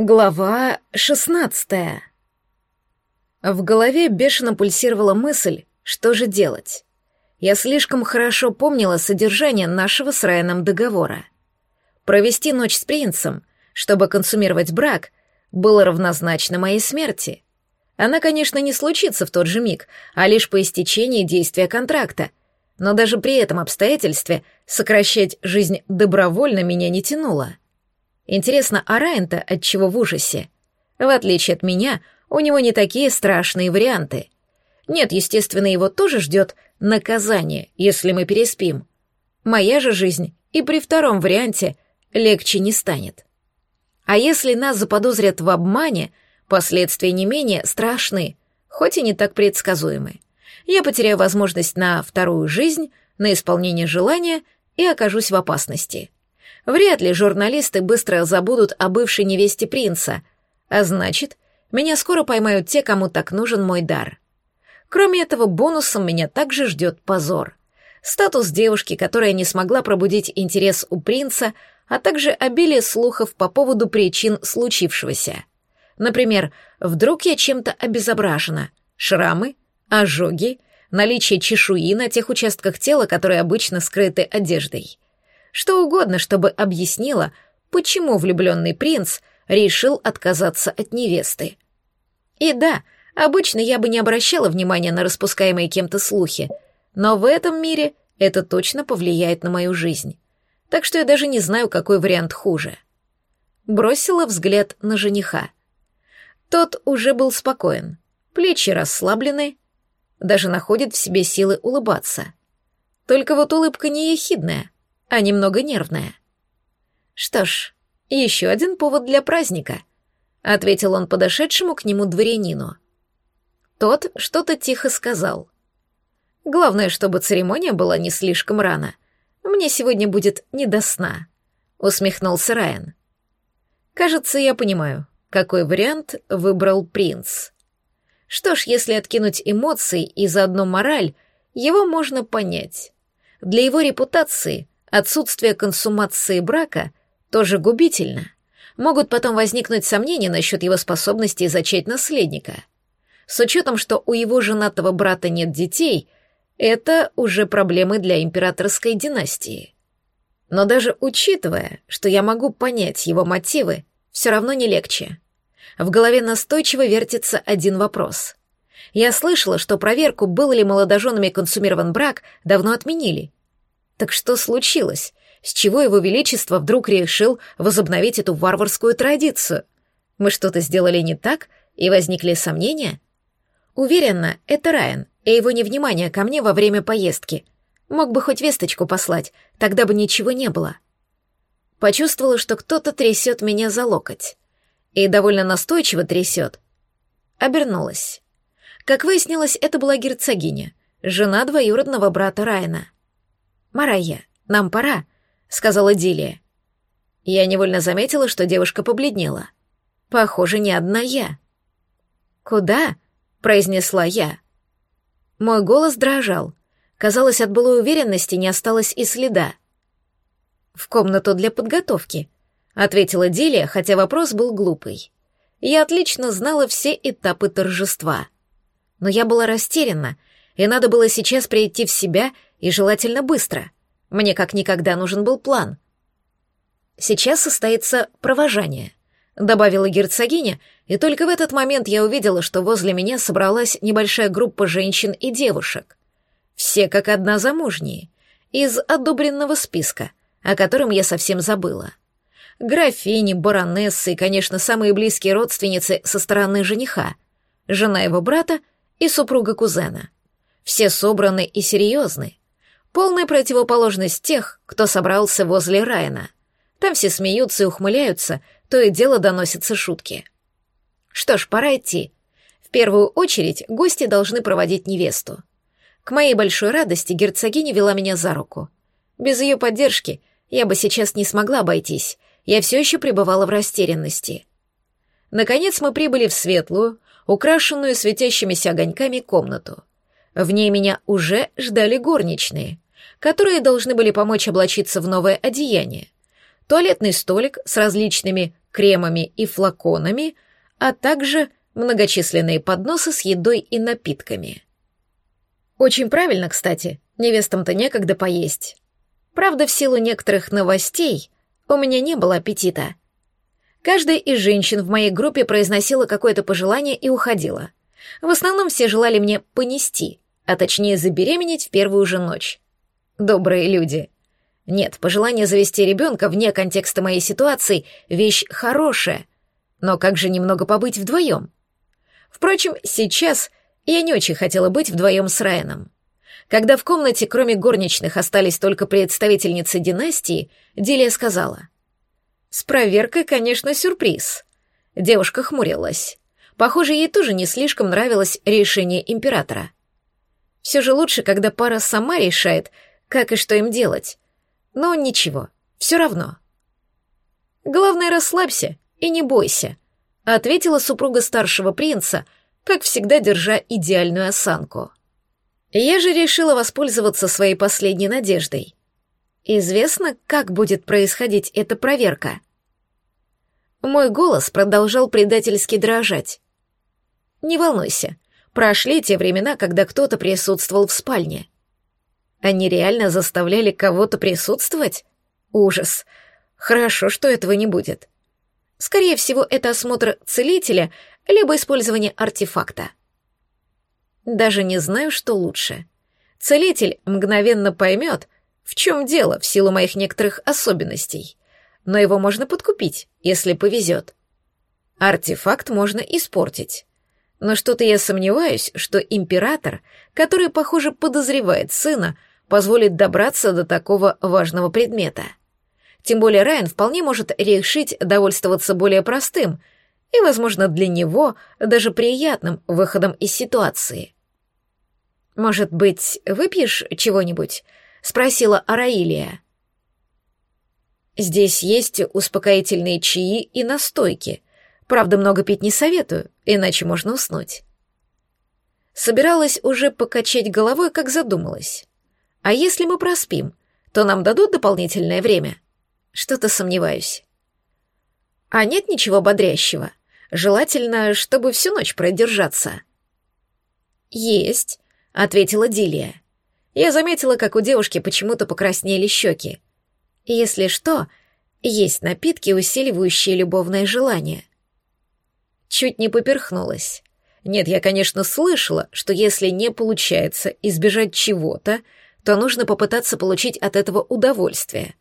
Глава шестнадцатая. В голове бешено пульсировала мысль, что же делать. Я слишком хорошо помнила содержание нашего с Райаном договора. Провести ночь с принцем, чтобы консумировать брак, было равнозначно моей смерти. Она, конечно, не случится в тот же миг, а лишь по истечении действия контракта, но даже при этом обстоятельстве сокращать жизнь добровольно меня не тянуло. Интересно, а Райан-то от чего в ужасе? В отличие от меня, у него не такие страшные варианты. Нет, естественно, его тоже ждет наказание, если мы переспим. Моя же жизнь и при втором варианте легче не станет. А если нас заподозрят в обмане, последствия не менее страшны, хоть и не так предсказуемы. Я потеряю возможность на вторую жизнь, на исполнение желания и окажусь в опасности. Вряд ли журналисты быстро забудут о бывшей невесте принца, а значит, меня скоро поймают те, кому так нужен мой дар. Кроме этого, бонусом меня также ждет позор. Статус девушки, которая не смогла пробудить интерес у принца, а также обилие слухов по поводу причин случившегося. Например, вдруг я чем-то обезображена, шрамы, ожоги, наличие чешуи на тех участках тела, которые обычно скрыты одеждой. Что угодно, чтобы объяснило, почему влюбленный принц решил отказаться от невесты. И да, обычно я бы не обращала внимания на распускаемые кем-то слухи, но в этом мире это точно повлияет на мою жизнь. Так что я даже не знаю, какой вариант хуже. Бросила взгляд на жениха. Тот уже был спокоен, плечи расслаблены, даже находит в себе силы улыбаться. Только вот улыбка не ехидная, а немного нервная. «Что ж, еще один повод для праздника», — ответил он подошедшему к нему дворянину. Тот что-то тихо сказал. «Главное, чтобы церемония была не слишком рано. Мне сегодня будет не до сна», — усмехнулся Райан. «Кажется, я понимаю, какой вариант выбрал принц». Что ж, если откинуть эмоции и заодно мораль, его можно понять. Для его репутации отсутствие консумации брака тоже губительно. Могут потом возникнуть сомнения насчет его способности зачать наследника. С учетом, что у его женатого брата нет детей, это уже проблемы для императорской династии. Но даже учитывая, что я могу понять его мотивы, все равно не легче. В голове настойчиво вертится один вопрос. Я слышала, что проверку, был ли молодоженами консумирован брак, давно отменили. Так что случилось? С чего его величество вдруг решил возобновить эту варварскую традицию? Мы что-то сделали не так, и возникли сомнения? Уверена, это Райан и его невнимание ко мне во время поездки. Мог бы хоть весточку послать, тогда бы ничего не было. Почувствовала, что кто-то трясет меня за локоть и довольно настойчиво трясет. Обернулась. Как выяснилось, это была герцогиня, жена двоюродного брата Райана. «Марайя, нам пора», — сказала Дилия. Я невольно заметила, что девушка побледнела. Похоже, не одна я. «Куда?» — произнесла я. Мой голос дрожал. Казалось, от былой уверенности не осталось и следа. «В комнату для подготовки», ответила Дилия, хотя вопрос был глупый. Я отлично знала все этапы торжества. Но я была растеряна, и надо было сейчас прийти в себя и желательно быстро. Мне как никогда нужен был план. Сейчас состоится провожание, добавила герцогиня, и только в этот момент я увидела, что возле меня собралась небольшая группа женщин и девушек. Все как одна замужние, из одобренного списка, о котором я совсем забыла графини, баронессы и, конечно, самые близкие родственницы со стороны жениха, жена его брата и супруга кузена. Все собраны и серьезны. Полная противоположность тех, кто собрался возле Райана. Там все смеются и ухмыляются, то и дело доносятся шутки. Что ж, пора идти. В первую очередь гости должны проводить невесту. К моей большой радости герцогиня вела меня за руку. Без ее поддержки я бы сейчас не смогла обойтись, я все еще пребывала в растерянности. Наконец мы прибыли в светлую, украшенную светящимися огоньками комнату. В ней меня уже ждали горничные, которые должны были помочь облачиться в новое одеяние. Туалетный столик с различными кремами и флаконами, а также многочисленные подносы с едой и напитками. Очень правильно, кстати, невестам-то некогда поесть. Правда, в силу некоторых новостей у меня не было аппетита. Каждая из женщин в моей группе произносила какое-то пожелание и уходила. В основном все желали мне понести, а точнее забеременеть в первую же ночь. Добрые люди. Нет, пожелание завести ребенка вне контекста моей ситуации — вещь хорошая. Но как же немного побыть вдвоем? Впрочем, сейчас я не очень хотела быть вдвоем с Райаном. Когда в комнате, кроме горничных, остались только представительницы династии, Дилия сказала. «С проверкой, конечно, сюрприз». Девушка хмурилась. Похоже, ей тоже не слишком нравилось решение императора. Все же лучше, когда пара сама решает, как и что им делать. Но ничего, все равно. «Главное, расслабься и не бойся», — ответила супруга старшего принца, как всегда держа идеальную осанку. Я же решила воспользоваться своей последней надеждой. Известно, как будет происходить эта проверка. Мой голос продолжал предательски дрожать. Не волнуйся, прошли те времена, когда кто-то присутствовал в спальне. Они реально заставляли кого-то присутствовать? Ужас. Хорошо, что этого не будет. Скорее всего, это осмотр целителя, либо использование артефакта. Даже не знаю, что лучше. Целитель мгновенно поймет, в чем дело в силу моих некоторых особенностей, но его можно подкупить, если повезет. Артефакт можно испортить. Но что-то я сомневаюсь, что император, который, похоже, подозревает сына, позволит добраться до такого важного предмета. Тем более Райан вполне может решить довольствоваться более простым и, возможно, для него даже приятным выходом из ситуации. «Может быть, выпьешь чего-нибудь?» — спросила Араилия. «Здесь есть успокоительные чаи и настойки. Правда, много пить не советую, иначе можно уснуть». Собиралась уже покачать головой, как задумалась. «А если мы проспим, то нам дадут дополнительное время?» Что-то сомневаюсь. А нет ничего бодрящего. Желательно, чтобы всю ночь продержаться. Есть, ответила Дилия. Я заметила, как у девушки почему-то покраснели щеки. Если что, есть напитки, усиливающие любовное желание. Чуть не поперхнулась. Нет, я, конечно, слышала, что если не получается избежать чего-то, то нужно попытаться получить от этого удовольствие.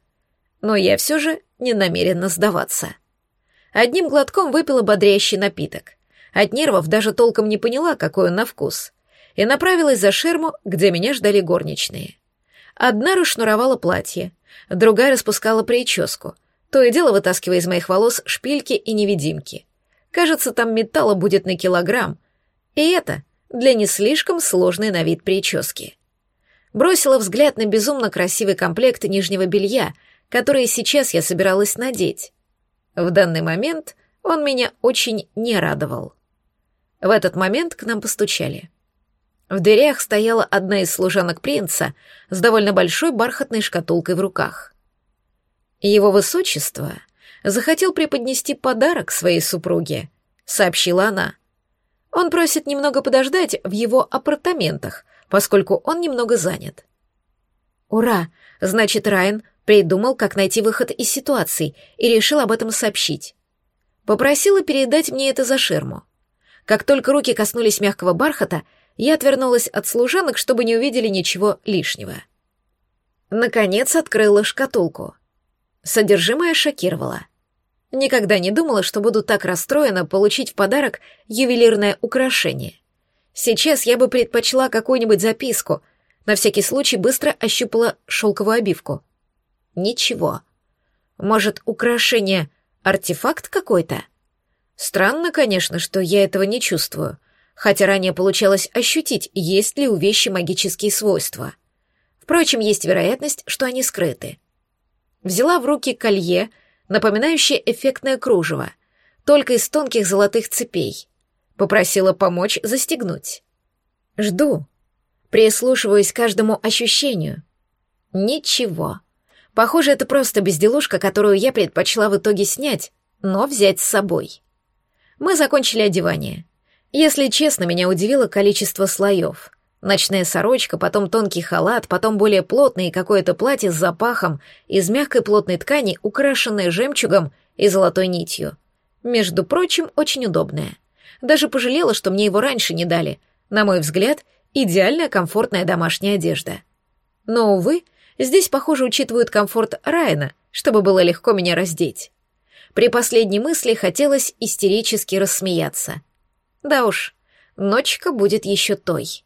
Но я все же не намерена сдаваться. Одним глотком выпила бодрящий напиток. От нервов даже толком не поняла, какой он на вкус и направилась за ширму, где меня ждали горничные. Одна расшнуровала платье, другая распускала прическу, то и дело вытаскивая из моих волос шпильки и невидимки. Кажется, там металла будет на килограмм, и это для не слишком сложной на вид прически. Бросила взгляд на безумно красивый комплект нижнего белья, который сейчас я собиралась надеть. В данный момент он меня очень не радовал. В этот момент к нам постучали. В дверях стояла одна из служанок принца с довольно большой бархатной шкатулкой в руках. Его высочество захотел преподнести подарок своей супруге, сообщила она. Он просит немного подождать в его апартаментах, поскольку он немного занят. Ура! Значит, Райан придумал, как найти выход из ситуации и решил об этом сообщить. Попросила передать мне это за ширму. Как только руки коснулись мягкого бархата, я отвернулась от служанок, чтобы не увидели ничего лишнего. Наконец открыла шкатулку. Содержимое шокировало. Никогда не думала, что буду так расстроена получить в подарок ювелирное украшение. Сейчас я бы предпочла какую-нибудь записку, на всякий случай быстро ощупала шелковую обивку. Ничего. Может, украшение — артефакт какой-то? Странно, конечно, что я этого не чувствую хотя ранее получалось ощутить, есть ли у вещи магические свойства. Впрочем, есть вероятность, что они скрыты. Взяла в руки колье, напоминающее эффектное кружево, только из тонких золотых цепей. Попросила помочь застегнуть. Жду. Прислушиваюсь к каждому ощущению. Ничего. Похоже, это просто безделушка, которую я предпочла в итоге снять, но взять с собой. Мы закончили одевание. Если честно, меня удивило количество слоев. Ночная сорочка, потом тонкий халат, потом более плотное какое-то платье с запахом из мягкой плотной ткани, украшенное жемчугом и золотой нитью. Между прочим, очень удобное. Даже пожалела, что мне его раньше не дали. На мой взгляд, идеальная комфортная домашняя одежда. Но, увы, здесь, похоже, учитывают комфорт Райана, чтобы было легко меня раздеть. При последней мысли хотелось истерически рассмеяться. Да уж, ночка будет еще той.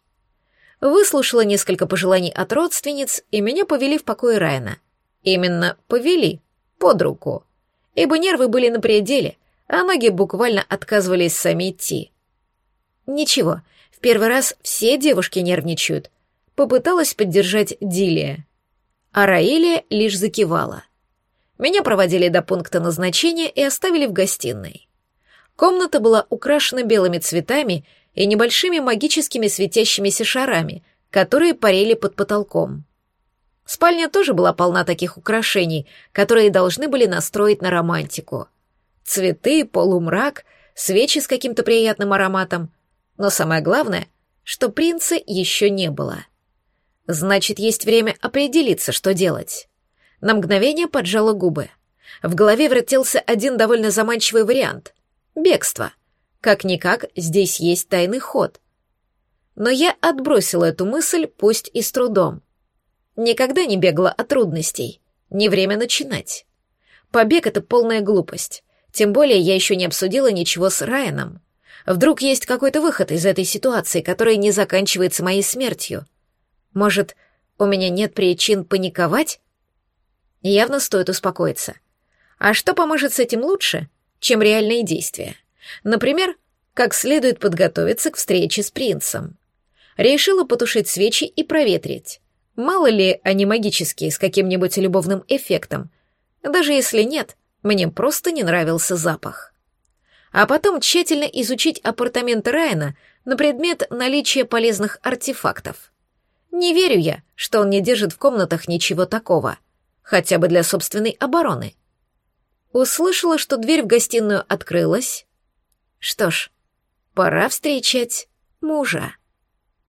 Выслушала несколько пожеланий от родственниц, и меня повели в покой Райана. Именно повели, под руку. Ибо нервы были на пределе, а ноги буквально отказывались сами идти. Ничего, в первый раз все девушки нервничают. Попыталась поддержать Дилия. А Раилия лишь закивала. Меня проводили до пункта назначения и оставили в гостиной. Комната была украшена белыми цветами и небольшими магическими светящимися шарами, которые парили под потолком. Спальня тоже была полна таких украшений, которые должны были настроить на романтику. Цветы, полумрак, свечи с каким-то приятным ароматом. Но самое главное, что принца еще не было. Значит, есть время определиться, что делать. На мгновение поджала губы. В голове вертелся один довольно заманчивый вариант — бегство. Как-никак, здесь есть тайный ход. Но я отбросила эту мысль, пусть и с трудом. Никогда не бегала от трудностей. Не время начинать. Побег — это полная глупость. Тем более я еще не обсудила ничего с Райаном. Вдруг есть какой-то выход из этой ситуации, который не заканчивается моей смертью. Может, у меня нет причин паниковать? Явно стоит успокоиться. А что поможет с этим лучше, чем реальные действия? Например, как следует подготовиться к встрече с принцем. Решила потушить свечи и проветрить. Мало ли они магические, с каким-нибудь любовным эффектом. Даже если нет, мне просто не нравился запах. А потом тщательно изучить апартаменты Райана на предмет наличия полезных артефактов. Не верю я, что он не держит в комнатах ничего такого — хотя бы для собственной обороны. Услышала, что дверь в гостиную открылась. Что ж, пора встречать мужа.